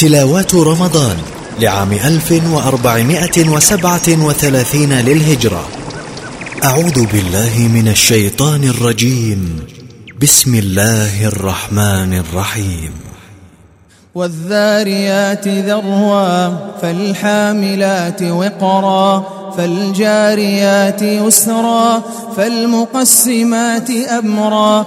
تلاوات رمضان لعام 1437 للهجرة. أعوذ بالله من الشيطان الرجيم. بسم الله الرحمن الرحيم. والذاريات ذروا فالحاملات وقرا فالجاريات يسرا فالمقسمات أمرا.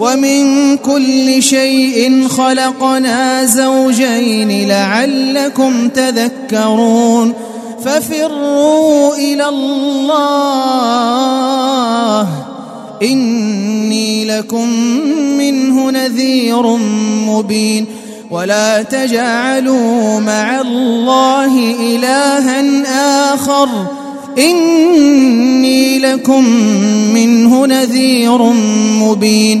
ومن كل شيء خلقنا زوجين لعلكم تذكرون ففروا إلى الله إني لكم منه نذير مبين ولا تجعلوا مع الله إلها آخر إني لكم منه نذير مبين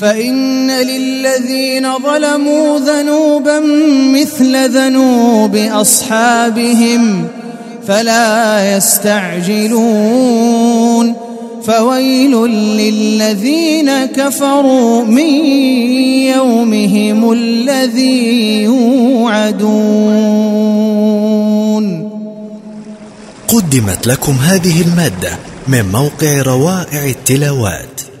فإن للذين ظلموا ذنوبا مثل ذنوب أصحابهم فلا يستعجلون فويل للذين كفروا من يومهم الذي يوعدون. قدمت لكم هذه المادة من موقع روائع التلاوات.